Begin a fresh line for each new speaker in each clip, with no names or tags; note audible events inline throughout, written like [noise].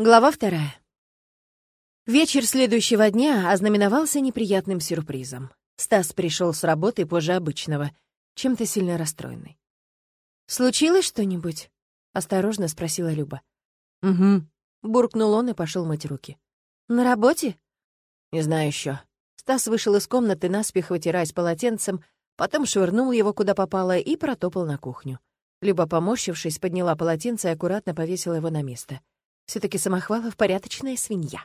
Глава вторая. Вечер следующего дня ознаменовался неприятным сюрпризом. Стас пришел с работы позже обычного, чем-то сильно расстроенный. «Случилось что-нибудь?» — осторожно спросила Люба.
«Угу», —
буркнул он и пошел мыть руки. «На работе?»
«Не знаю еще.
Стас вышел из комнаты, наспех вытираясь полотенцем, потом швырнул его куда попало и протопал на кухню. Люба, поморщившись, подняла полотенце и аккуратно повесила его на место — все таки Самохвалов порядочная свинья.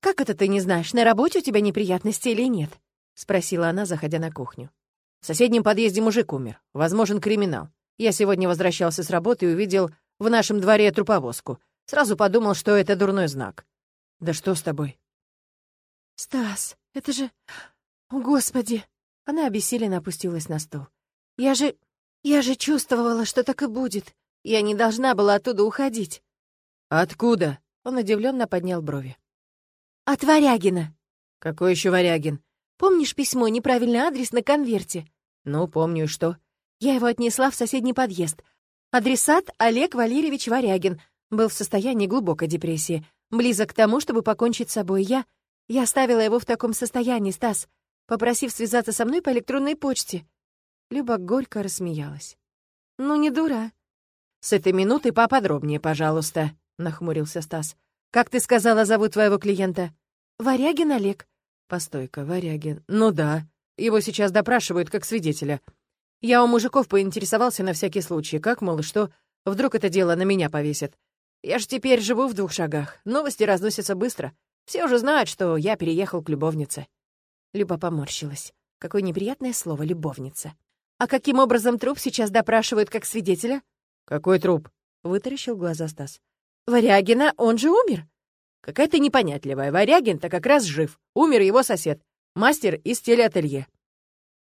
«Как это ты не знаешь, на работе у тебя неприятности или нет?» — спросила она, заходя на кухню.
«В соседнем подъезде мужик умер. Возможен криминал. Я сегодня возвращался с работы и увидел в нашем дворе труповозку. Сразу подумал, что это дурной знак. Да что с тобой?»
«Стас, это же... О, Господи!» Она обессиленно опустилась на стол. «Я же... Я же чувствовала, что так и будет. Я не должна была оттуда уходить.
«Откуда?»
— он удивленно поднял брови. «От Варягина».
«Какой еще Варягин?»
«Помнишь письмо, неправильный адрес на конверте?»
«Ну, помню, что?»
«Я его отнесла в соседний подъезд. Адресат Олег Валерьевич Варягин. Был в состоянии глубокой депрессии. Близок к тому, чтобы покончить с собой. Я... Я оставила его в таком состоянии, Стас, попросив связаться со мной по электронной почте». Люба горько рассмеялась. «Ну, не дура».
«С этой минуты поподробнее, пожалуйста», нахмурился Стас. «Как ты сказала, зовут твоего клиента?»
«Варягин Олег».
«Постой-ка, Варягин. Ну да. Его сейчас допрашивают как свидетеля. Я у мужиков поинтересовался на всякий случай, как, мол, что вдруг это дело на меня повесит. Я ж теперь живу в двух шагах. Новости разносятся быстро. Все уже знают, что я переехал к любовнице».
Люба поморщилась. Какое неприятное слово «любовница». «А каким образом труп сейчас допрашивают как свидетеля?»
«Какой труп?»
— вытаращил глаза Стас. Варягина, он же умер.
Какая ты непонятливая. Варягин-то как раз жив. Умер его сосед. Мастер из телеателье.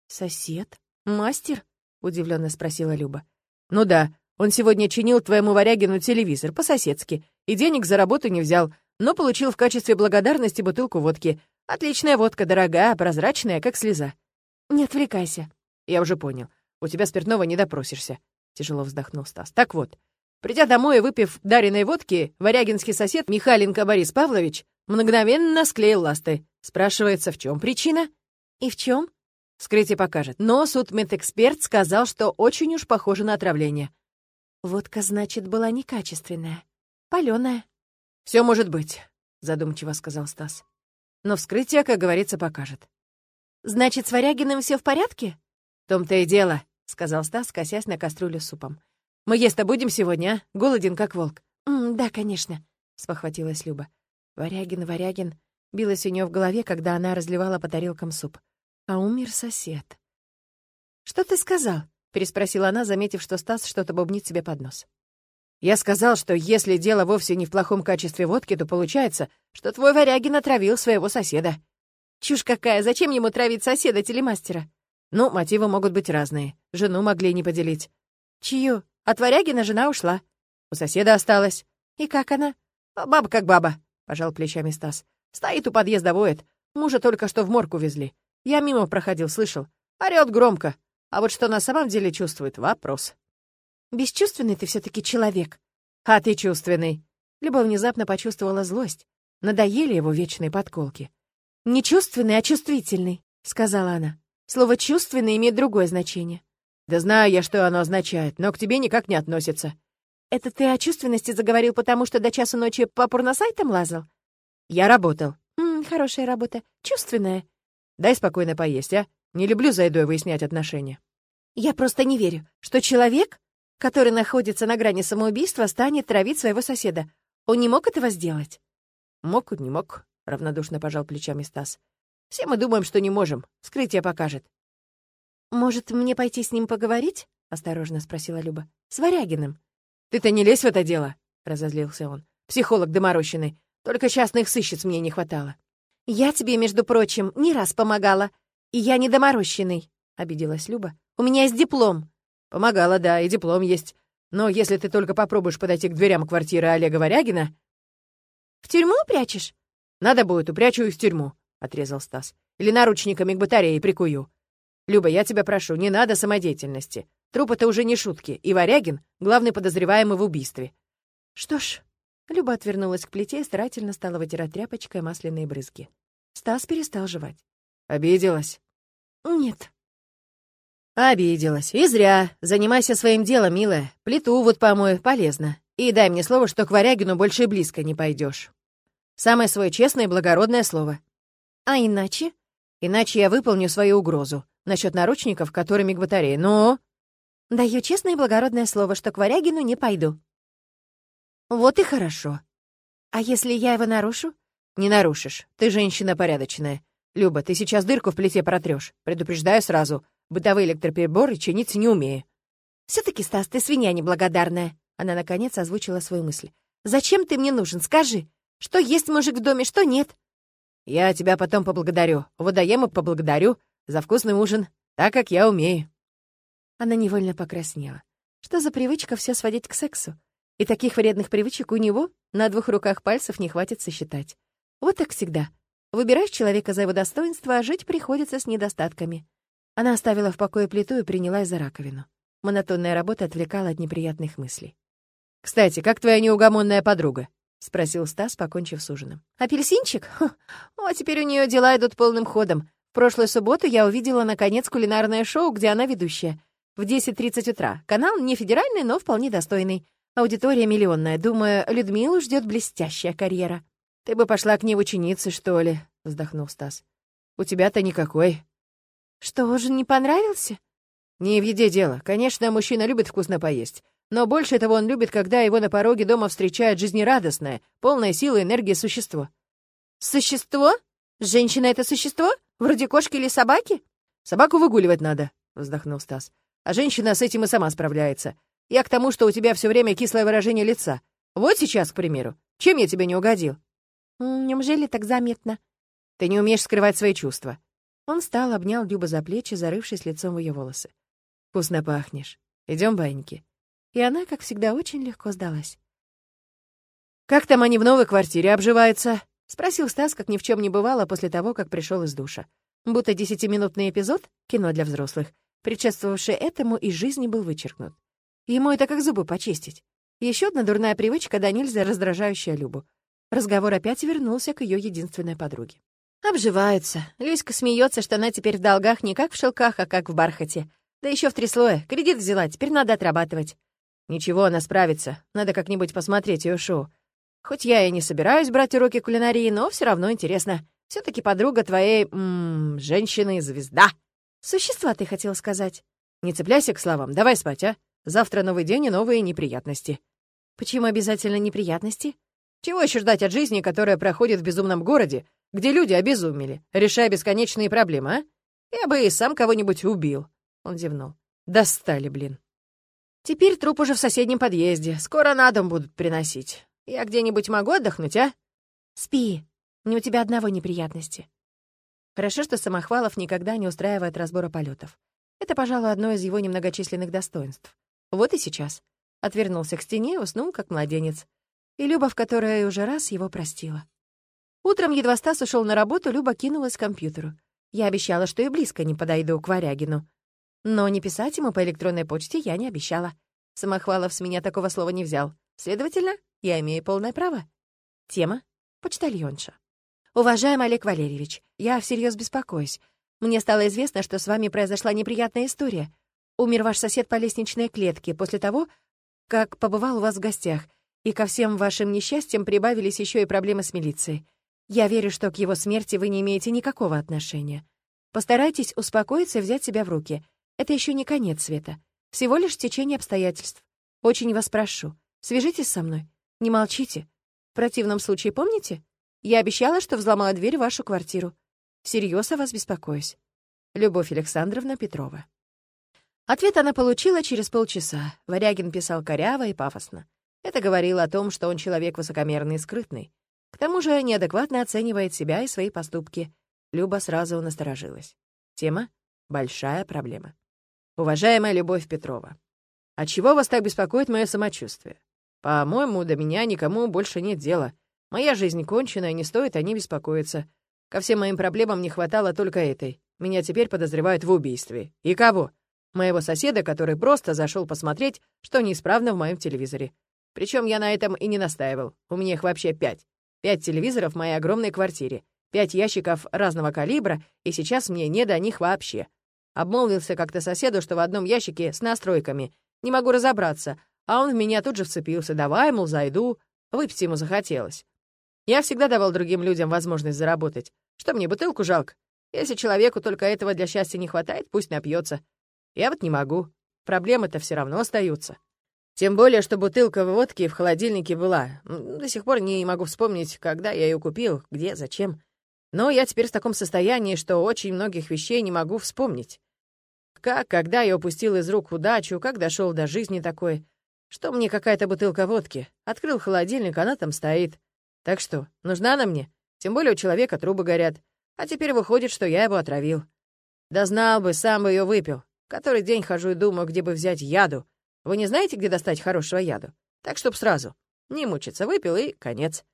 Сосед? Мастер? Удивленно спросила Люба.
Ну да, он сегодня чинил твоему Варягину телевизор по-соседски и денег за работу не взял, но получил в качестве благодарности бутылку водки. Отличная водка, дорогая, прозрачная, как слеза.
Не отвлекайся.
Я уже понял. У тебя спиртного не допросишься. Тяжело вздохнул Стас. Так вот, Придя домой и выпив дареной водки, варягинский сосед Михаленко Борис Павлович мгновенно склеил ласты. Спрашивается, в чем причина?
И в чем?
Вскрытие покажет. Но судмедэксперт сказал, что очень уж похоже на отравление.
Водка, значит, была некачественная. Палёная.
Все может быть, задумчиво сказал Стас. Но вскрытие, как говорится, покажет.
Значит, с Варягиным все в порядке?
В том-то и дело, сказал Стас, косясь на кастрюлю с супом. Мы есть-то будем сегодня, а? Голоден, как волк».
М «Да, конечно», — спохватилась Люба. Варягин, Варягин. Билась у нее в голове, когда она разливала по тарелкам суп. А умер сосед. «Что ты сказал?» — переспросила она, заметив, что Стас что-то бубнит себе под нос.
«Я сказал, что если дело вовсе не в плохом качестве водки, то получается, что твой Варягин отравил своего соседа».
«Чушь какая! Зачем ему травить соседа телемастера?»
«Ну, мотивы могут быть разные. Жену могли не поделить».
«Чью?» От Варягина жена ушла.
У соседа осталась.
И как она?
Баба как баба, пожал плечами Стас. Стоит у подъезда, воет. Мужа только что в морг увезли. Я мимо проходил, слышал. Орёт громко. А вот что на самом деле чувствует — вопрос.
Бесчувственный ты все таки человек.
А ты чувственный.
Люба внезапно почувствовала злость. Надоели его вечные подколки. «Не чувственный, а чувствительный», — сказала она. Слово «чувственный» имеет другое значение.
Да знаю я, что оно означает, но к тебе никак не относится.
Это ты о чувственности заговорил, потому что до часу ночи по порносайтам лазал?
Я работал.
М -м, хорошая работа. Чувственная.
Дай спокойно поесть, а? Не люблю за едой выяснять отношения.
Я просто не верю, что человек, который находится на грани самоубийства, станет травить своего соседа. Он не мог этого сделать?
Мог, не мог, равнодушно пожал плечами Стас. Все мы думаем, что не можем. Скрытие покажет.
«Может, мне пойти с ним поговорить?» — осторожно спросила Люба. «С Варягиным».
«Ты-то не лезь в это дело!» — разозлился он. «Психолог доморощенный. Только частных сыщиц мне не хватало».
«Я тебе, между прочим, не раз помогала. И я не доморощенный», — обиделась Люба. «У меня есть диплом».
«Помогала, да, и диплом есть. Но если ты только попробуешь подойти к дверям квартиры Олега Варягина...»
«В тюрьму прячешь?»
«Надо будет, упрячу их в тюрьму», — отрезал Стас. «Или наручниками к батарее прикую». Люба, я тебя прошу, не надо самодеятельности. Труп — это уже не шутки, и Варягин — главный подозреваемый в убийстве».
«Что ж, Люба отвернулась к плите и старательно стала вытирать тряпочкой масляные брызги. Стас перестал жевать.
«Обиделась?»
«Нет».
«Обиделась. И зря. Занимайся своим делом, милая. Плиту вот помой, полезно. И дай мне слово, что к Варягину больше и близко не пойдешь. Самое свое честное и благородное слово.
А иначе?
Иначе я выполню свою угрозу насчет наручников, которыми к батарее. Но...
Даю честное и благородное слово, что к Варягину не пойду.
Вот и хорошо.
А если я его нарушу?
Не нарушишь. Ты женщина порядочная. Люба, ты сейчас дырку в плите протрешь. Предупреждаю сразу. Бытовые электроприборы чинить не умею.
все таки Стас, ты свинья неблагодарная. Она, наконец, озвучила свою мысль. «Зачем ты мне нужен? Скажи, что есть мужик в доме, что нет?»
«Я тебя потом поблагодарю. Водоема поблагодарю за вкусный ужин, так как я умею».
Она невольно покраснела. Что за привычка все сводить к сексу? И таких вредных привычек у него на двух руках пальцев не хватит сосчитать. Вот так всегда. Выбираешь человека за его достоинство, а жить приходится с недостатками. Она оставила в покое плиту и принялась за раковину. Монотонная работа отвлекала от неприятных мыслей.
«Кстати, как твоя неугомонная подруга?» — спросил Стас, покончив с ужином.
«Апельсинчик? О, теперь у нее дела идут полным ходом. Прошлую субботу я увидела, наконец, кулинарное шоу, где она ведущая. В 10.30 утра. Канал не федеральный, но вполне достойный. Аудитория миллионная. Думаю, Людмилу ждет блестящая карьера».
«Ты бы пошла к ней в ученицы, что ли?» — вздохнул Стас. «У тебя-то никакой».
«Что, ужин не понравился?»
«Не в еде дело. Конечно, мужчина любит вкусно поесть. Но больше того он любит, когда его на пороге дома встречает жизнерадостное, полное силы и энергии существо.
«Существо? Женщина — это существо? Вроде кошки или собаки?»
«Собаку выгуливать надо», — вздохнул Стас. «А женщина с этим и сама справляется. Я к тому, что у тебя все время кислое выражение лица. Вот сейчас, к примеру. Чем я тебе не угодил?»
«Неужели так заметно?»
«Ты не умеешь скрывать свои чувства».
Он встал, обнял Любу за плечи, зарывшись лицом в ее волосы.
«Вкусно пахнешь. Идем, баньки»
и она, как всегда, очень легко сдалась.
«Как там они в новой квартире обживаются?»
— спросил Стас, как ни в чем не бывало, после того, как пришел из душа. Будто десятиминутный эпизод, кино для взрослых, предшествовавший этому, из жизни был вычеркнут. Ему это как зубы почистить. Еще одна дурная привычка, да нельзя раздражающая Любу. Разговор опять вернулся к ее единственной подруге. Обживаются. Люська смеется, что она теперь в долгах не как в шелках, а как в бархате. Да еще в три слоя. Кредит взяла, теперь надо отрабатывать.
Ничего, она справится. Надо как-нибудь посмотреть ее шоу. Хоть я и не собираюсь брать уроки кулинарии, но все равно интересно. все таки подруга твоей... Женщины-звезда.
Существа, ты хотел сказать.
Не цепляйся к словам. Давай спать, а? Завтра новый день и новые неприятности.
Почему обязательно неприятности?
Чего еще ждать от жизни, которая проходит в безумном городе, где люди обезумели, решая бесконечные проблемы, а? Я бы и сам кого-нибудь убил. Он зевнул. Достали, блин. Теперь труп уже в соседнем подъезде. Скоро на дом будут приносить. Я где-нибудь могу отдохнуть, а?
Спи. Не у тебя одного неприятности. Хорошо, что Самохвалов никогда не устраивает разбора полетов. Это, пожалуй, одно из его немногочисленных достоинств. Вот и сейчас. Отвернулся к стене и уснул, как младенец. И Люба, в которой уже раз его простила. Утром, едва Стас ушел на работу, Люба кинулась к компьютеру. Я обещала, что и близко не подойду к Варягину. Но не писать ему по электронной почте я не обещала. Самохвалов с меня такого слова не взял. Следовательно, я имею полное право. Тема — почтальонша. Уважаемый Олег Валерьевич, я всерьез беспокоюсь. Мне стало известно, что с вами произошла неприятная история. Умер ваш сосед по лестничной клетке после того, как побывал у вас в гостях, и ко всем вашим несчастьям прибавились еще и проблемы с милицией. Я верю, что к его смерти вы не имеете никакого отношения. Постарайтесь успокоиться и взять себя в руки. Это еще не конец света. Всего лишь течение обстоятельств. Очень вас прошу, свяжитесь со мной. Не молчите. В противном случае помните? Я обещала, что взломаю дверь в вашу квартиру. Всерьез о вас беспокоюсь. Любовь Александровна Петрова. Ответ она получила через полчаса. Варягин писал коряво и пафосно. Это говорило о том, что он человек высокомерный и скрытный. К тому же неадекватно оценивает себя и свои поступки. Люба сразу насторожилась. Тема — большая проблема. Уважаемая Любовь Петрова, а чего вас так беспокоит мое самочувствие? По-моему, до меня никому больше нет дела. Моя жизнь кончена, и не стоит о ней беспокоиться. Ко всем моим проблемам не хватало только этой. Меня теперь подозревают в убийстве. И кого? Моего соседа, который просто зашел посмотреть, что неисправно в моем телевизоре.
Причем я на этом и не настаивал. У меня их вообще пять. Пять телевизоров в моей огромной квартире, пять ящиков разного калибра, и сейчас мне не до них вообще. Обмолвился как-то соседу, что в одном ящике с настройками. Не могу разобраться, а он в меня тут же вцепился. Давай, мол, зайду. Выпить ему захотелось. Я всегда давал другим людям возможность заработать. Что мне, бутылку жалко? Если человеку только этого для счастья не хватает, пусть напьется. Я вот не могу. Проблемы-то все равно остаются. Тем более, что бутылка водки в холодильнике была. До сих пор не могу вспомнить, когда я ее купил, где, зачем. Но я теперь в таком состоянии, что очень многих вещей не могу вспомнить. Как, когда я упустил из рук удачу, как дошел до жизни такой. Что мне какая-то бутылка водки? Открыл холодильник, она там стоит. Так что, нужна она мне? Тем более у человека трубы горят. А теперь выходит, что я его отравил. Да знал бы, сам бы ее выпил. Который день хожу и думаю, где бы взять яду. Вы не знаете, где достать хорошего яду? Так, чтоб сразу. Не мучиться, выпил и конец.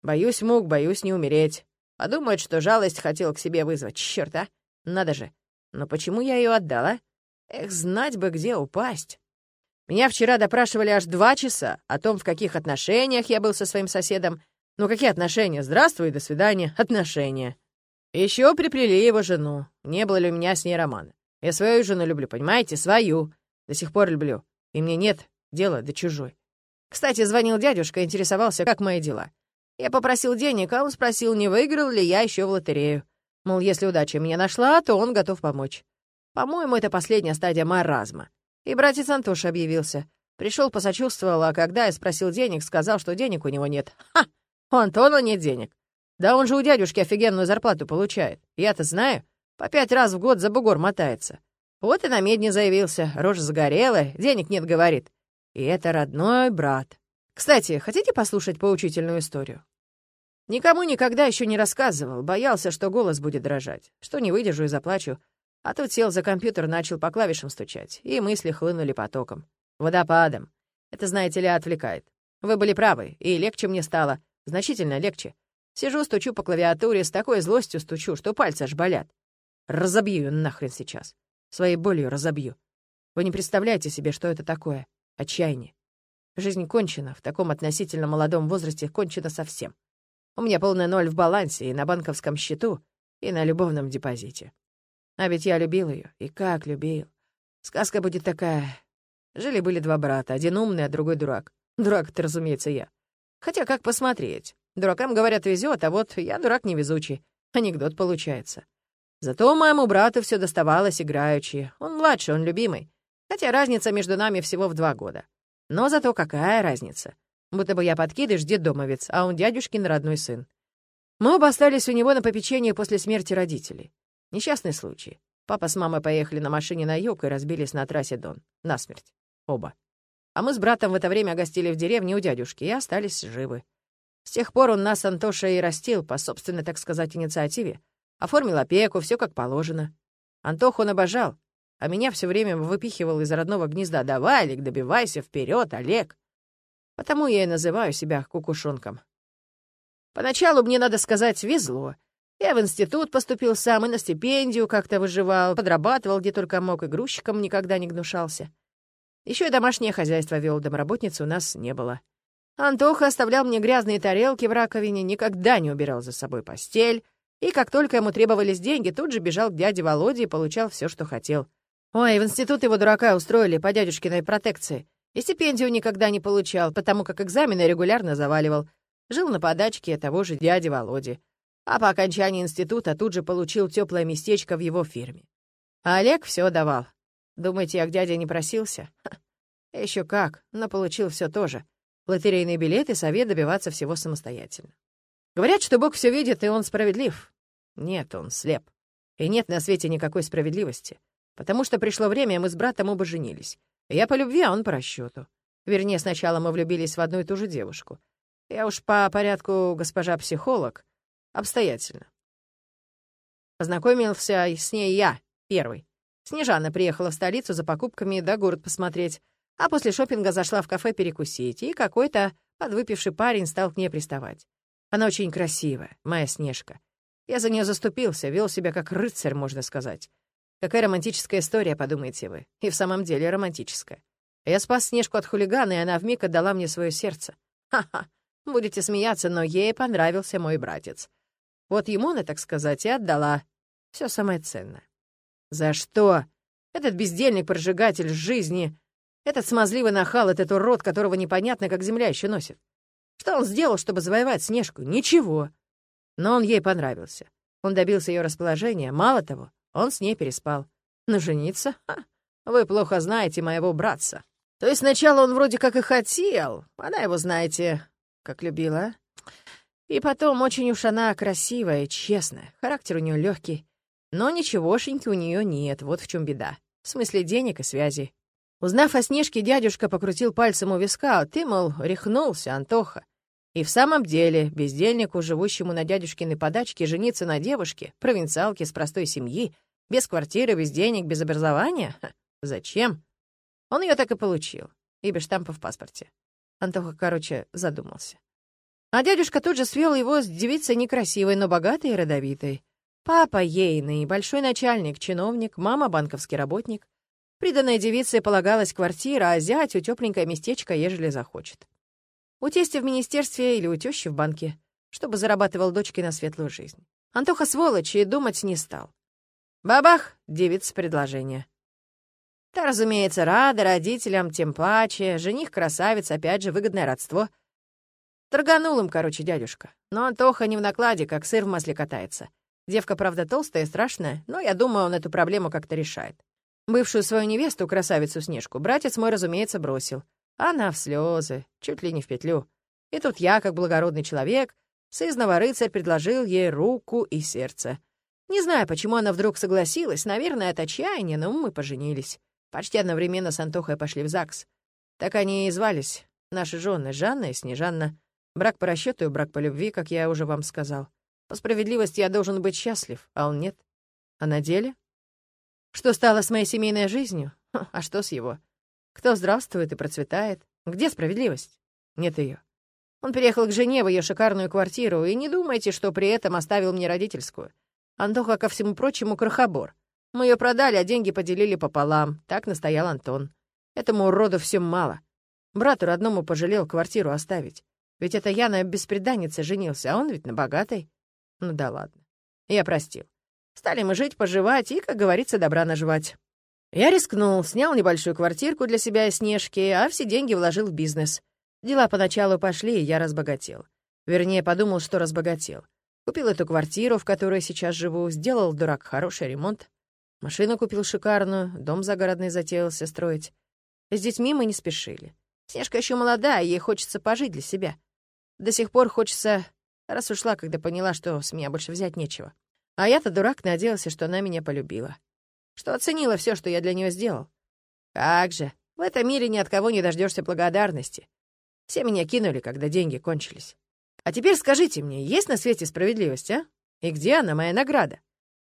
Боюсь мук, боюсь не умереть. Подумает, что жалость хотел к себе вызвать. Чёрт, а! Надо же. Но почему я ее отдала? Эх, знать бы, где упасть. Меня вчера допрашивали аж два часа о том, в каких отношениях я был со своим соседом. Ну, какие отношения? Здравствуй, до свидания. [laughs] Отношения. Еще приплели его жену. Не было ли у меня с ней романа? Я свою жену люблю, понимаете? Свою. До сих пор люблю. И мне нет дела до чужой. Кстати, звонил дядюшка, интересовался, как мои дела. Я попросил денег, а он спросил, не выиграл ли я еще в лотерею. Мол, если удача меня нашла, то он готов помочь. По-моему, это последняя стадия маразма. И братец Антоша объявился. Пришел, посочувствовал, а когда я спросил денег, сказал, что денег у него нет. Ха! У Антона нет денег. Да он же у дядюшки офигенную зарплату получает. Я-то знаю. По пять раз в год за бугор мотается. Вот и на медне заявился, рожа загорелая, денег нет, говорит. И это родной брат. Кстати, хотите послушать поучительную историю? Никому никогда еще не рассказывал, боялся, что голос будет дрожать, что не выдержу и заплачу. А тут сел за компьютер, начал по клавишам стучать, и мысли хлынули потоком. Водопадом. Это, знаете ли, отвлекает. Вы были правы, и легче мне стало. Значительно легче. Сижу, стучу по клавиатуре, с такой злостью стучу, что пальцы аж болят. Разобью ее нахрен сейчас. Своей болью разобью. Вы не представляете себе, что это такое. Отчаяние. Жизнь кончена, в таком относительно молодом возрасте кончена совсем. У меня полный ноль в балансе и на банковском счету, и на любовном депозите. А ведь я любил ее, и как любил. Сказка будет такая. Жили-были два брата, один умный, а другой дурак. Дурак это, разумеется, я. Хотя как посмотреть? Дуракам, говорят, везет, а вот я дурак невезучий. Анекдот получается. Зато моему брату все доставалось играючи. Он младший, он любимый. Хотя разница между нами всего в два года. Но зато какая разница? Будто бы я подкидыш, детдомовец, а он дядюшкин родной сын. Мы оба остались у него на попечении после смерти родителей. Несчастный случай. Папа с мамой поехали на машине на юг и разбились на трассе Дон. Насмерть. Оба. А мы с братом в это время гостили в деревне у дядюшки и остались живы. С тех пор он нас, Антоша, и растил по собственной, так сказать, инициативе. Оформил опеку, все как положено. Антоху он обожал, а меня все время выпихивал из родного гнезда. «Давай, Олег, добивайся, вперед, Олег!» Потому я и называю себя кукушонком. Поначалу, мне надо сказать, везло. Я в институт поступил сам и на стипендию как-то выживал, подрабатывал где только мог, и грузчиком никогда не гнушался. Еще и домашнее хозяйство вел, домработницы у нас не было. Антоха оставлял мне грязные тарелки в раковине, никогда не убирал за собой постель, и как только ему требовались деньги, тут же бежал к дяде Володе и получал все, что хотел. Ой, в институт его дурака устроили по дядюшкиной протекции. И стипендию никогда не получал, потому как экзамены регулярно заваливал. Жил на подачке того же дяди Володи. А по окончании института тут же получил теплое местечко в его фирме. А Олег все давал. Думаете, я к дяде не просился? Еще как, но получил все тоже. Лотерейные билеты, совет добиваться всего самостоятельно. Говорят, что Бог все видит, и Он справедлив. Нет, Он слеп. И нет на свете никакой справедливости. Потому что пришло время, мы с братом оба женились. Я по любви, а он по расчету. Вернее, сначала мы влюбились в одну и ту же девушку. Я уж по порядку госпожа психолог. Обстоятельно. Познакомился с ней я, первый. Снежана приехала в столицу за покупками да город посмотреть, а после шопинга зашла в кафе перекусить, и какой-то подвыпивший парень стал к ней приставать. Она очень красивая, моя Снежка. Я за нее заступился, вел себя как рыцарь, можно сказать. Какая романтическая история, подумаете вы. И в самом деле романтическая. Я спас Снежку от хулигана, и она вмиг отдала мне свое сердце. Ха-ха, будете смеяться, но ей понравился мой братец. Вот ему она, так сказать, и отдала. Все самое ценное. За что? Этот бездельник-прожигатель жизни, этот смазливый нахал, этот урод, которого непонятно, как земля еще носит. Что он сделал, чтобы завоевать Снежку? Ничего. Но он ей понравился. Он добился ее расположения. Мало того, он с ней переспал. Но жениться? Ха, вы плохо знаете моего братца. То есть сначала он вроде как и хотел. Она его, знаете, как любила. И потом очень уж она красивая честная. Характер у нее легкий. Но ничегошеньки у нее нет, вот в чем беда. В смысле денег и связи. Узнав о Снежке, дядюшка покрутил пальцем у виска, а ты, мол, рехнулся, Антоха. И в самом деле, бездельнику, живущему на дядюшкиной подачке, жениться на девушке, провинциалке с простой семьи, без квартиры, без денег, без образования? Ха, зачем? Он ее так и получил. И без штампа в паспорте. Антоха, короче, задумался. А дядюшка тут же свел его с девицей некрасивой, но богатой и родовитой. Папа ейный, большой начальник, чиновник, мама банковский работник. Приданная девице полагалась квартира, а зятю тепленькое местечко, ежели захочет. У тестя в министерстве или у тещи в банке, чтобы зарабатывал дочке на светлую жизнь. Антоха сволочь и думать не стал. Бабах, девица предложение. Та, разумеется, рада родителям, тем паче. Жених красавец, опять же, выгодное родство. Торганул им, короче, дядюшка. Но Антоха не в накладе, как сыр в масле катается. Девка, правда, толстая и страшная, но я думаю, он эту проблему как-то решает. Бывшую свою невесту, красавицу Снежку, братец мой, разумеется, бросил. Она в слезы, чуть ли не в петлю. И тут я, как благородный человек, сызного рыцарь предложил ей руку и сердце. Не знаю, почему она вдруг согласилась, наверное, от отчаяния, но мы поженились. Почти одновременно с Антохой пошли в ЗАГС. Так они и звались, наши жены, Жанна и Снежанна. Брак по расчету и брак по любви, как я уже вам сказал. По справедливости я должен быть счастлив, а он нет. А на деле? Что стало с моей семейной жизнью? А что с его? Кто здравствует и процветает? Где справедливость? Нет ее. Он переехал к жене в ее шикарную квартиру, и не думайте, что при этом оставил мне родительскую. Антоха, ко всему прочему, крохобор. Мы ее продали, а деньги поделили пополам. Так настоял Антон. Этому уроду всем мало. Брату родному пожалел квартиру оставить. Ведь это я на беспреданнице женился, а он ведь на богатой. Ну да ладно. Я простил. Стали мы жить, поживать и, как говорится, добра наживать. Я рискнул, снял небольшую квартирку для себя и Снежки, а все деньги вложил в бизнес. Дела поначалу пошли, и я разбогател. Вернее, подумал, что разбогател. Купил эту квартиру, в которой сейчас живу, сделал, дурак, хороший ремонт. Машину купил шикарную, дом загородный затеялся строить. С детьми мы не спешили. Снежка еще молодая, ей хочется пожить для себя. До сих пор хочется Раз ушла, когда поняла, что с меня больше взять нечего. А я-то, дурак, надеялся, что она меня полюбила. Что оценила все, что я для нее сделал. Как же, в этом мире ни от кого не дождешься благодарности. Все меня кинули, когда деньги кончились. А теперь скажите мне, есть на свете справедливость, а? И где она, моя награда?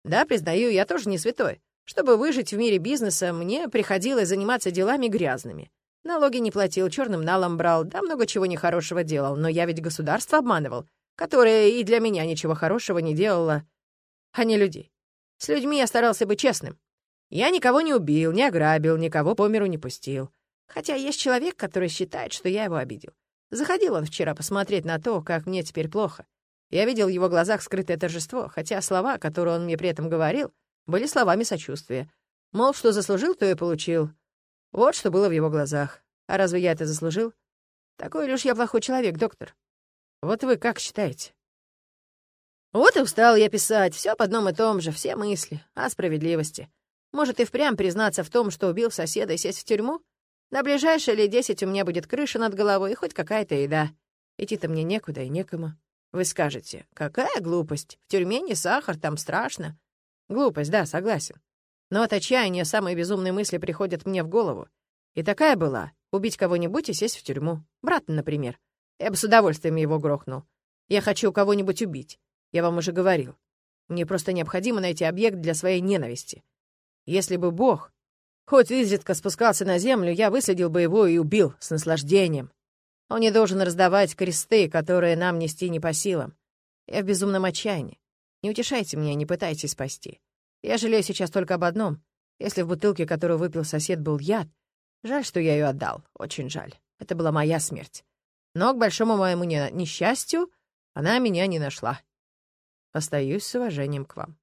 Да, признаю, я тоже не святой. Чтобы выжить в мире бизнеса, мне приходилось заниматься делами грязными. Налоги не платил, черным налом брал, да много чего нехорошего делал, но я ведь государство обманывал, которая и для меня ничего хорошего не делала, а не людей. С людьми я старался быть честным. Я никого не убил, не ограбил, никого по миру не пустил. Хотя есть человек, который считает, что я его обидел. Заходил он вчера посмотреть на то, как мне теперь плохо. Я видел в его глазах скрытое торжество, хотя слова, которые он мне при этом говорил, были словами сочувствия. Мол, что заслужил, то и получил. Вот что было в его глазах. А разве я это заслужил? Такой лишь я плохой человек, доктор. Вот вы как считаете? Вот и устал я писать, все об одном и том же, все мысли о справедливости. Может, и впрямь признаться в том, что убил соседа и сесть в тюрьму? На ближайшие лет десять у меня будет крыша над головой и хоть какая-то еда. Идти-то мне некуда и некому. Вы скажете, какая глупость? В тюрьме не сахар, там страшно. Глупость, да, согласен. Но от отчаяния самые безумные мысли приходят мне в голову. И такая была — убить кого-нибудь и сесть в тюрьму. Брата, например. Я бы с удовольствием его грохнул. Я хочу кого-нибудь убить. Я вам уже говорил. Мне просто необходимо найти объект для своей ненависти. Если бы Бог хоть изредка спускался на землю, я выследил бы его и убил с наслаждением. Он не должен раздавать кресты, которые нам нести не по силам. Я в безумном отчаянии. Не утешайте меня, не пытайтесь спасти. Я жалею сейчас только об одном. Если в бутылке, которую выпил сосед, был яд, Жаль, что я ее отдал. Очень жаль. Это была моя смерть. Но, к большому моему несчастью, она меня не нашла. Остаюсь с уважением к вам.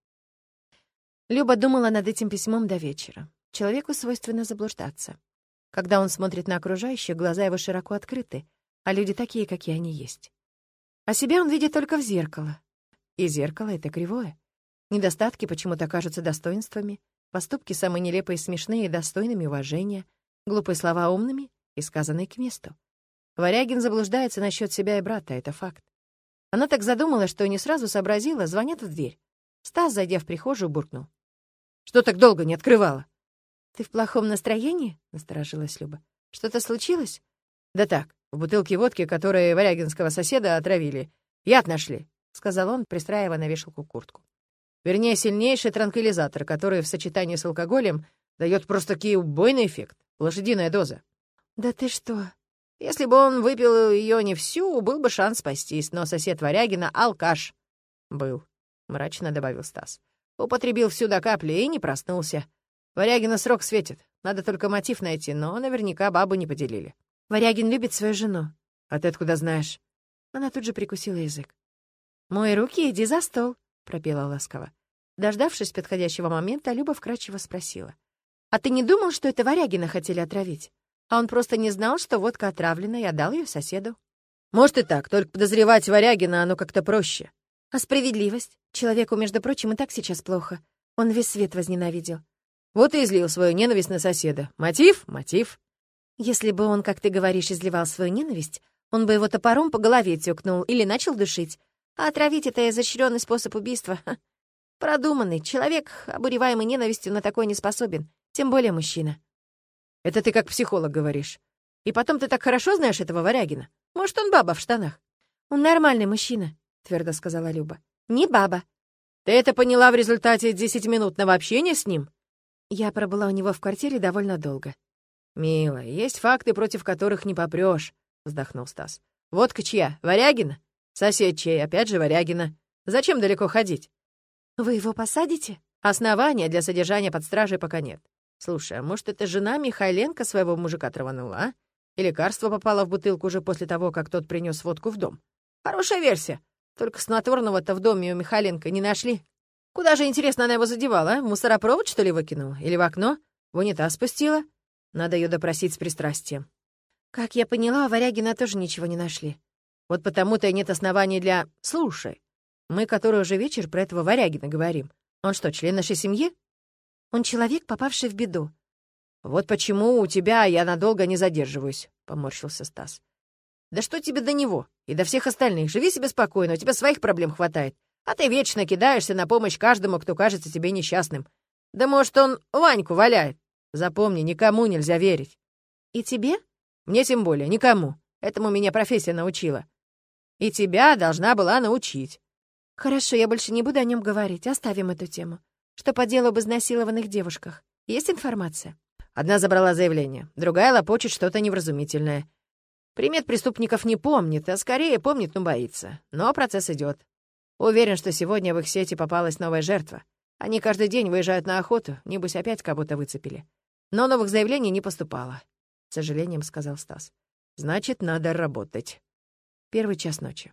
Люба думала над этим письмом до вечера. Человеку свойственно заблуждаться. Когда он смотрит на окружающих, глаза его широко открыты, а люди такие, какие они есть. А себя он видит только в зеркало. И зеркало — это кривое. Недостатки почему-то кажутся достоинствами, поступки самые нелепые и смешные достойными уважения, глупые слова умными и сказанные к месту. Варягин заблуждается насчет себя и брата, это факт. Она так задумала, что не сразу сообразила, звонят в дверь. Стас, зайдя в прихожую, буркнул. «Что так долго не открывала?» «Ты в плохом настроении?» — насторожилась Люба. «Что-то случилось?»
«Да так, в бутылке водки, которые варягинского соседа отравили. Яд нашли», — сказал он, пристраивая на вешалку куртку. Вернее, сильнейший транквилизатор, который в сочетании с алкоголем дает просто-таки убойный эффект. Лошадиная доза.
«Да ты что?»
Если бы он выпил ее не всю, был бы шанс спастись, но сосед Варягина — алкаш. «Был», — мрачно добавил Стас. «Употребил всю до капли и не проснулся. Варягина срок светит. Надо только мотив найти, но наверняка бабу не поделили».
«Варягин любит свою жену».
«А ты откуда знаешь?»
Она тут же прикусила язык. «Мой руки, иди за стол», — пропела ласково. Дождавшись подходящего момента, Люба вкрадчиво спросила. «А ты не думал, что это Варягина хотели отравить? А он просто не знал, что водка отравлена, и отдал ее соседу».
«Может и так, только подозревать Варягина оно как-то проще».
«А справедливость? Человеку, между прочим, и так сейчас плохо. Он весь свет возненавидел».
Вот и излил свою ненависть на соседа. Мотив? Мотив.
Если бы он, как ты говоришь, изливал свою ненависть, он бы его топором по голове тюкнул или начал душить. А отравить — это изощренный способ убийства. Продуманный. Человек, обуреваемый ненавистью, на такое не способен. Тем более мужчина.
Это ты как психолог говоришь. И потом ты так хорошо знаешь этого Варягина. Может, он баба в штанах?
Он нормальный мужчина, твердо сказала Люба. Не баба.
Ты это поняла в результате десятиминутного общения с ним?
Я пробыла у него в квартире довольно долго.
«Милая, есть факты, против которых не попрёшь», — вздохнул Стас. «Водка чья? Варягина? Сосед чей? Опять же Варягина. Зачем далеко ходить?»
«Вы его посадите?»
«Основания для содержания под стражей пока нет. Слушай, а может, это жена Михайленко своего мужика траванула, а? И лекарство попало в бутылку уже после того, как тот принес водку в дом? Хорошая версия. Только снотворного-то в доме у Михайленко не нашли. Куда же, интересно, она его задевала, а? В мусоропровод, что ли, выкинула? Или в окно? В унитаз спустила? Надо ее допросить с пристрастием.
Как я поняла, Варягина тоже ничего не нашли.
Вот потому-то и нет оснований для... Слушай, мы который уже вечер про этого Варягина говорим. Он что, член нашей семьи?
Он человек, попавший в беду.
Вот почему у тебя я надолго не задерживаюсь, — поморщился Стас. Да что тебе до него и до всех остальных? Живи себе спокойно, у тебя своих проблем хватает. А ты вечно кидаешься на помощь каждому, кто кажется тебе несчастным. Да может, он Ваньку валяет. Запомни, никому нельзя верить.
И тебе?
Мне тем более, никому. Этому меня профессия научила. И тебя должна была научить.
Хорошо, я больше не буду о нем говорить. Оставим эту тему. Что по делу об изнасилованных девушках? Есть информация?
Одна забрала заявление, другая лопочет что-то невразумительное. Примет преступников не помнит, а скорее помнит, но боится. Но процесс идет. Уверен, что сегодня в их сети попалась новая жертва. Они каждый день выезжают на охоту, небось опять кого-то выцепили. Но новых заявлений не поступало, — с сожалением сказал Стас. Значит, надо работать. Первый час ночи.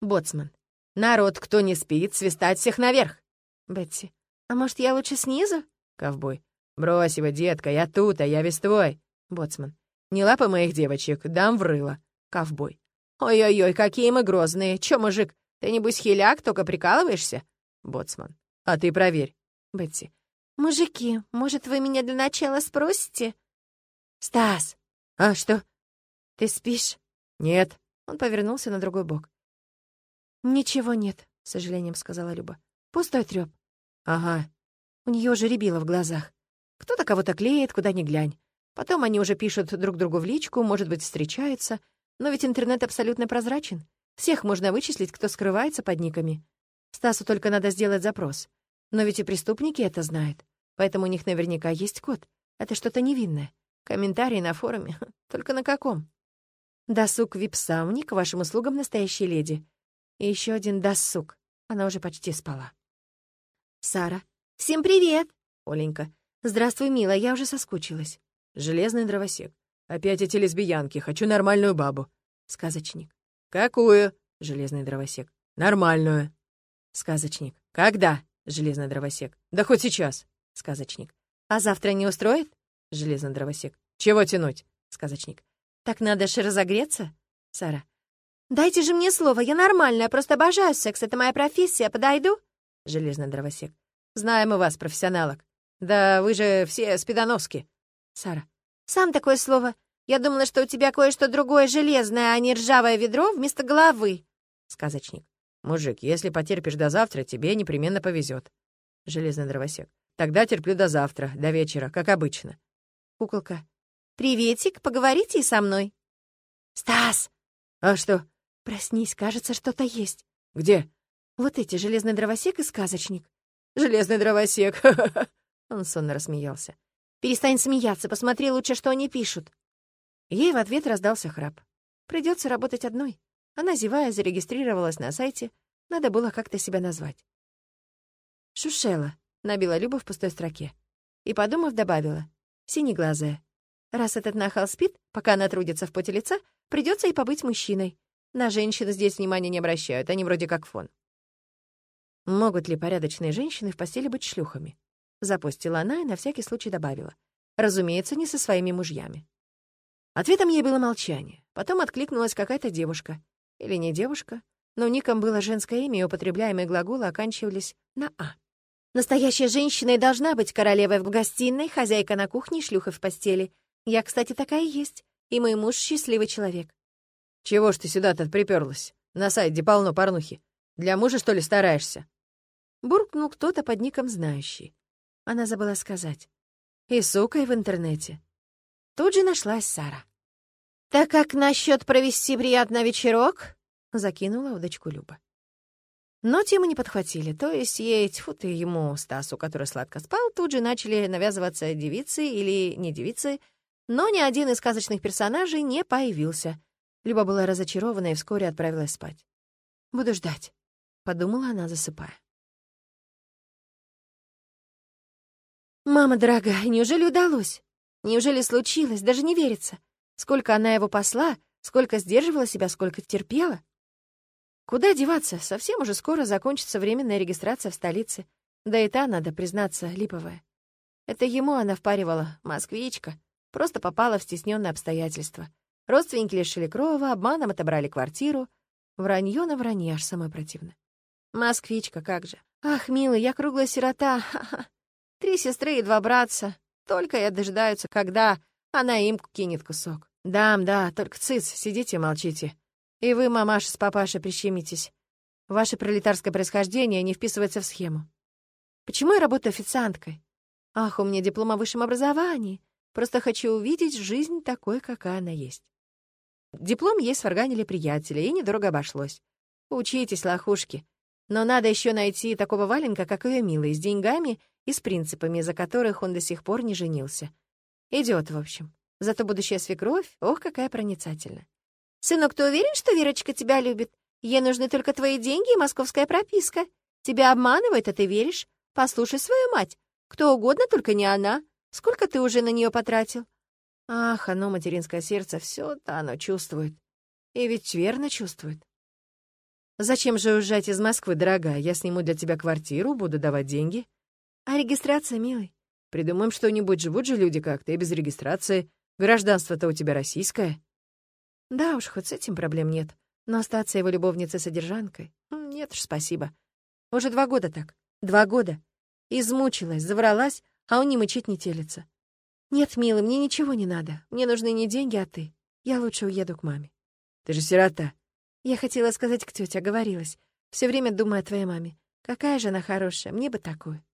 Боцман. Народ, кто не спит, свистать всех наверх.
Бетси. А может, я лучше снизу?
Ковбой. Брось его, детка, я тут, а я весь твой. Боцман. Не лапай моих девочек, дам в рыло. Ковбой. «Ой-ой-ой, какие мы грозные! Чё, мужик, ты небось хиляк, только прикалываешься?» Боцман. «А ты проверь».
Бетси. «Мужики, может, вы меня для начала спросите?»
«Стас!» «А что?»
«Ты спишь?»
«Нет».
Он повернулся на другой бок. «Ничего нет», — с сожалением сказала Люба. «Пустой трёп».
«Ага».
У неё уже рябило в глазах. Кто-то кого-то клеит, куда ни глянь. Потом они уже пишут друг другу в личку, может быть, встречаются. Но ведь интернет абсолютно прозрачен. Всех можно вычислить, кто скрывается под никами. Стасу только надо сделать запрос. Но ведь и преступники это знают. Поэтому у них наверняка есть код. Это что-то невинное. Комментарий на форуме. [laughs] Только на каком? Досуг вип-сауни к вашим услугам, настоящей леди. И еще один досуг. Она уже почти спала. Сара. Всем привет! Оленька. Здравствуй, милая, я уже соскучилась.
Железный дровосек. Опять эти лесбиянки. Хочу нормальную бабу.
Сказочник.
Какую? Железный дровосек. Нормальную.
Сказочник.
Когда? Железный дровосек. Да хоть сейчас.
Сказочник. А завтра не устроит?
Железный дровосек. Чего тянуть?
Сказочник. Так надо же разогреться? Сара. Дайте же мне слово, я нормальная, просто обожаю секс, это моя профессия, подойду?
Железный дровосек. Знаем мы вас, профессионалок. Да вы же все спидоноски.
Сара. Сам такое слово. Я думала, что у тебя кое-что другое железное, а не ржавое ведро вместо головы.
Сказочник. Мужик, если потерпишь до завтра, тебе непременно повезет. Железный дровосек. Тогда терплю до завтра, до вечера, как обычно.
Куколка. «Приветик, поговорите и со мной».
«Стас!» «А что?»
«Проснись, кажется, что-то есть».
«Где?»
«Вот эти, железный дровосек и сказочник».
«Железный дровосек!» [laughs] Он сонно рассмеялся.
«Перестань смеяться, посмотри лучше, что они пишут».
Ей в ответ раздался храп.
Придется работать одной. Она, зевая, зарегистрировалась на сайте. Надо было как-то себя назвать. «Шушела», — набила Люба в пустой строке. И, подумав, добавила. «Синеглазая». Раз этот нахал спит, пока она трудится в поте лица, придется и побыть мужчиной. На женщин здесь внимания не обращают, они вроде как фон. Могут ли порядочные женщины в постели быть шлюхами? Запустила она и на всякий случай добавила. Разумеется, не со своими мужьями. Ответом ей было молчание. Потом откликнулась какая-то девушка. Или не девушка, но ником было женское имя, и употребляемые глаголы оканчивались на «а». Настоящая женщина и должна быть королевой в гостиной, хозяйка на кухне и шлюха в постели. Я, кстати, такая есть. И мой муж — счастливый человек.
Чего ж ты сюда-то приперлась? На сайте полно порнухи. Для мужа, что ли, стараешься?»
Буркнул кто-то под ником «Знающий». Она забыла сказать. И сукой в интернете. Тут же нашлась Сара. «Так как насчет провести приятный вечерок?» — закинула удочку Люба. Но тему не подхватили, то есть ей, тьфу ты ему, Стасу, который сладко спал, тут же начали навязываться девицы или не девицы, но ни один из сказочных персонажей не появился. Люба была разочарована и вскоре отправилась спать. «Буду ждать», — подумала она, засыпая. «Мама дорогая, неужели удалось? Неужели случилось? Даже не верится. Сколько она его посла, сколько сдерживала себя, сколько терпела. Куда деваться? Совсем уже скоро закончится временная регистрация в столице. Да и та, надо признаться, липовая. Это ему она впаривала, москвичка. Просто попала в стесненные обстоятельства. Родственники лишили крова, обманом отобрали квартиру. Вранье на вранье, аж самое противное. Москвичка, как же. Ах, милый, я круглая сирота. Три сестры и два братца. Только и дожидаются, когда она им кинет кусок. Дам, да, только цыц, сидите и молчите. И вы, мамаша с папашей, прищемитесь. Ваше пролетарское происхождение не вписывается в схему. Почему я работаю официанткой? Ах, у меня диплом о высшем образовании. Просто хочу увидеть жизнь такой, какая она есть. Диплом есть в органиле приятеля, и недорого обошлось. Учитесь, лохушки. Но надо еще найти такого валенка, как ее милый, с деньгами и с принципами, за которых он до сих пор не женился. Идет, в общем. Зато будущая свекровь, ох, какая проницательна. «Сынок, ты уверен, что Верочка тебя любит? Ей нужны только твои деньги и московская прописка. Тебя обманывают, а ты веришь? Послушай свою мать. Кто угодно, только не она. Сколько ты уже на нее потратил?» Ах, оно, материнское сердце, все то оно чувствует. И ведь верно чувствует. Зачем же уезжать из Москвы, дорогая? Я сниму для тебя квартиру, буду давать деньги. А регистрация, милый? Придумаем что-нибудь, живут же люди как-то и без регистрации. Гражданство-то у тебя российское. Да уж, хоть с этим проблем нет. Но остаться его любовницей-содержанкой? Нет уж, спасибо. Уже два года так. Два года. Измучилась, завралась, а он не мычит, не телится. «Нет, милый, мне ничего не надо. Мне нужны не деньги, а ты. Я лучше уеду к маме».
«Ты же сирота».
Я хотела сказать к тете, оговорилась. Все время думаю о твоей маме. Какая же она хорошая, мне бы такую.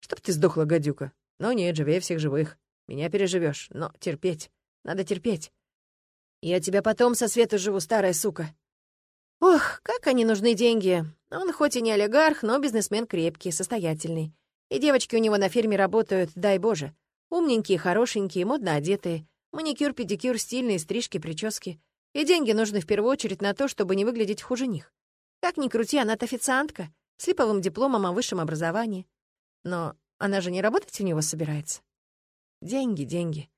Чтоб ты сдохла, гадюка. Но нет, живее всех живых. Меня переживешь, но терпеть. Надо терпеть. Я тебя потом со свету живу, старая сука.
Ох, как они нужны деньги. Он хоть и не олигарх, но бизнесмен крепкий, состоятельный. И девочки у него на фирме работают, дай боже. Умненькие, хорошенькие, модно одетые. Маникюр, педикюр, стильные стрижки, прически. И деньги нужны в первую очередь на то, чтобы не выглядеть хуже них. Как ни крути, она официантка, с липовым дипломом о высшем образовании. Но она же не работать у него собирается. Деньги, деньги.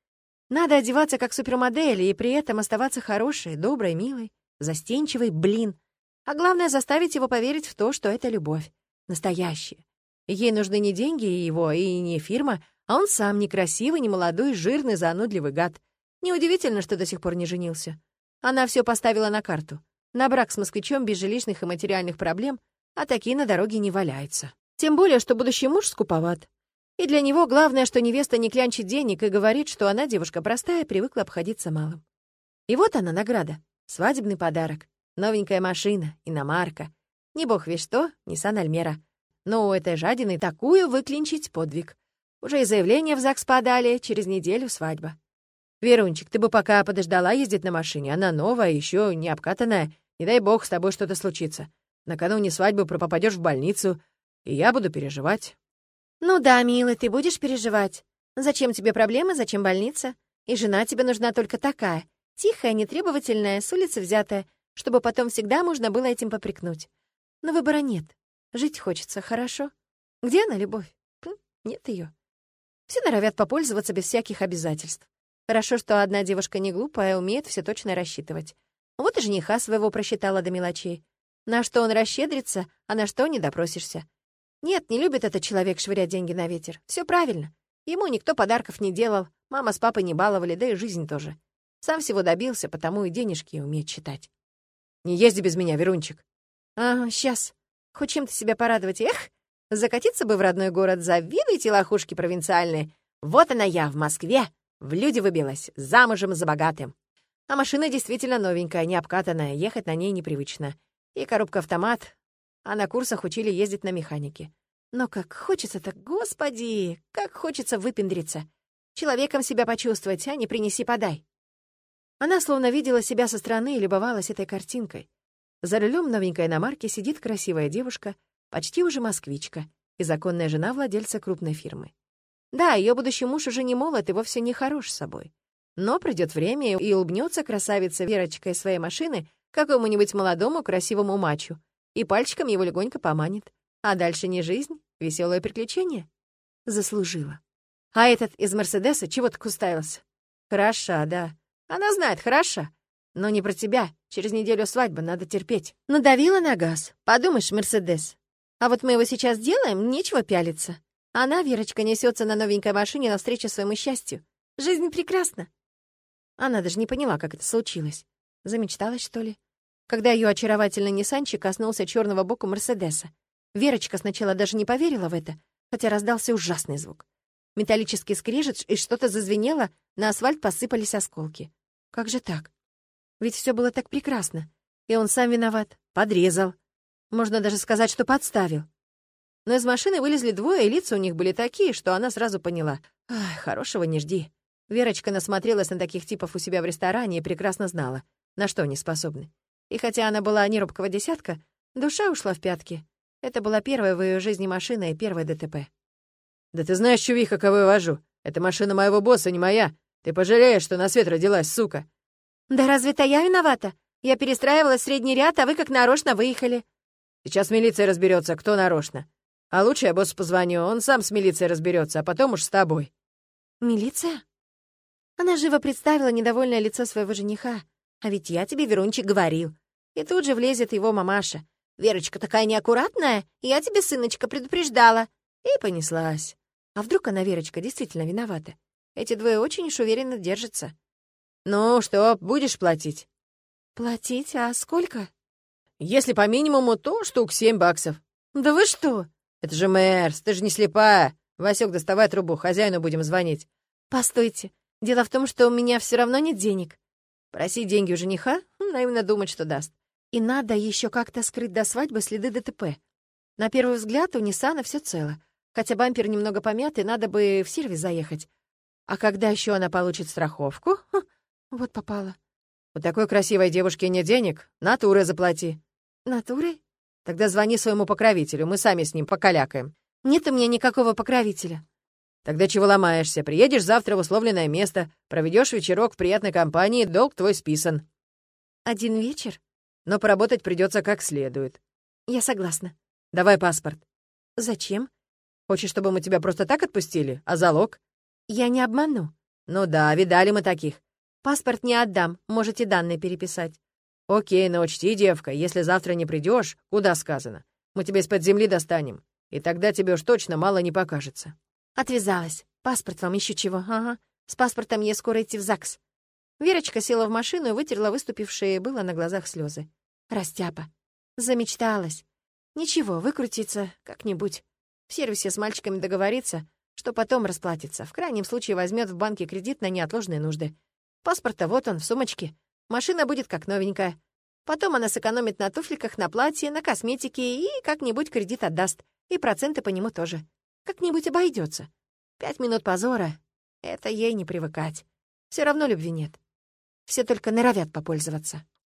Надо одеваться как супермодель и при этом оставаться хорошей, доброй, милой, застенчивой, блин. А главное, заставить его поверить в то, что это любовь. Настоящая. Ей нужны не деньги его и не фирма, а он сам некрасивый, немолодой, жирный, занудливый гад. Неудивительно, что до сих пор не женился. Она все поставила на карту. На брак с москвичом без жилищных и материальных проблем, а такие на дороге не валяются. Тем более, что будущий муж скуповат. И для него главное, что невеста не клянчит денег и говорит, что она девушка простая, привыкла обходиться малым. И вот она, награда. Свадебный подарок. Новенькая машина, иномарка. Не бог весь что, Ниссан Альмера. Но у этой жадины такую выклинчить подвиг. Уже и заявление в ЗАГС подали, через неделю свадьба. «Верунчик, ты бы пока подождала ездить на машине. Она новая, еще не обкатанная. Не дай бог, с тобой что-то случится. Накануне свадьбы попадешь в больницу, и я буду переживать». «Ну да, милый, ты будешь переживать. Зачем тебе проблемы, зачем больница? И жена тебе нужна только такая, тихая, нетребовательная, с улицы взятая, чтобы потом всегда можно было этим попрекнуть. Но выбора нет. Жить хочется, хорошо? Где она, любовь? Хм, нет ее. Все норовят попользоваться без всяких обязательств. Хорошо, что одна девушка не глупая, умеет все точно рассчитывать. Вот и жениха своего просчитала до мелочей. На что он расщедрится, а на что не допросишься. Нет, не любит этот человек швырять деньги на ветер. Все правильно. Ему никто подарков не делал, мама с папой не баловали, да и жизнь тоже. Сам всего добился, потому и денежки умеет считать.
«Не езди без меня, Верунчик».
«Ага, сейчас. Хоть чем-то себя порадовать. Эх, закатиться бы в родной город, завидуйте лохушки провинциальные. Вот она я, в Москве, в люди выбилась, замужем за богатым. А машина действительно новенькая, не обкатанная, ехать на ней непривычно. И коробка-автомат, а на курсах учили ездить на механике. Но как хочется-то, господи, как хочется выпендриться. Человеком себя почувствовать, а не принеси-подай. Она словно видела себя со стороны и любовалась этой картинкой. За рулем новенькой иномарки сидит красивая девушка, почти уже москвичка, и законная жена владельца крупной фирмы. Да, ее будущий муж уже не молод и вовсе не хорош собой. Но придет время, и улыбнется красавица Верочка из своей машины какому-нибудь молодому красивому мачу, и пальчиком его легонько поманит. А дальше не жизнь, веселое приключение. Заслужила. А этот из Мерседеса чего так уставился? Хороша, да. Она знает, хороша. Но не про тебя. Через неделю свадьбы надо терпеть. Надавила на газ. Подумаешь, Мерседес. А вот мы его сейчас делаем, нечего пялиться. Она, Верочка, несется на новенькой машине навстречу своему счастью. Жизнь прекрасна. Она даже не поняла, как это случилось. Замечталась, что ли? когда ее очаровательный Ниссанчик коснулся черного боку Мерседеса. Верочка сначала даже не поверила в это, хотя раздался ужасный звук. Металлический скрежет, и что-то зазвенело, на асфальт посыпались осколки. Как же так? Ведь все было так прекрасно. И он сам виноват, подрезал. Можно даже сказать, что подставил. Но из машины вылезли двое, и лица у них были такие, что она сразу поняла. Хорошего не жди. Верочка насмотрелась на таких типов у себя в ресторане и прекрасно знала, на что они способны. И хотя она была не робкого десятка, душа ушла в пятки. Это была первая в ее жизни машина и первое ДТП.
«Да ты знаешь, чувиха, кого я вожу? Это машина моего босса, не моя. Ты пожалеешь, что на свет родилась, сука!»
«Да разве это я виновата? Я перестраивала средний ряд, а вы как нарочно выехали».
«Сейчас милиция разберется, кто нарочно. А лучше я боссу позвоню, он сам с милицией разберется, а потом уж с тобой».
«Милиция?» Она живо представила недовольное лицо своего жениха. «А ведь я тебе, Верунчик, говорил. И тут же влезет его мамаша. «Верочка такая неаккуратная, я тебе, сыночка, предупреждала». И понеслась. А вдруг она, Верочка, действительно виновата? Эти двое очень уж уверенно держатся.
«Ну что, будешь платить?»
«Платить? А сколько?»
«Если по минимуму, то штук семь баксов».
«Да вы что?»
«Это же Мэрс, ты же не слепая. Васек, доставай трубу, хозяину будем звонить».
«Постойте, дело в том, что у меня все равно нет денег». «Просить деньги у жениха? Наивно думать, что даст. И надо еще как-то скрыть до свадьбы следы ДТП. На первый взгляд у Ниссана все цело. Хотя бампер немного помятый, надо бы в сервис заехать. А когда еще она получит страховку? Ха, вот попала.
У такой красивой девушки нет денег. Натурой заплати.
Натурой?
Тогда звони своему покровителю, мы сами с ним покалякаем.
Нет у меня никакого покровителя.
Тогда чего ломаешься? Приедешь завтра в условленное место, проведешь вечерок в приятной компании, долг твой списан.
Один вечер?
но поработать придется как следует.
Я согласна.
Давай паспорт.
Зачем?
Хочешь, чтобы мы тебя просто так отпустили? А залог?
Я не обману.
Ну да, видали мы таких.
Паспорт не отдам, можете данные переписать.
Окей, но учти, девка, если завтра не придешь, куда сказано, мы тебя из-под земли достанем, и тогда тебе уж точно мало не покажется.
Отвязалась. Паспорт вам еще чего, ага. С паспортом ей скоро идти в ЗАГС. Верочка села в машину и вытерла выступившие было на глазах слезы. Растяпа. Замечталась. Ничего, выкрутиться как-нибудь. В сервисе с мальчиками договориться, что потом расплатится. В крайнем случае возьмет в банке кредит на неотложные нужды. Паспорта вот он, в сумочке. Машина будет как новенькая. Потом она сэкономит на туфликах, на платье, на косметике и как-нибудь кредит отдаст. И проценты по нему тоже. Как-нибудь обойдется. Пять минут позора — это ей не привыкать. Все равно любви нет. Все только норовят попользоваться.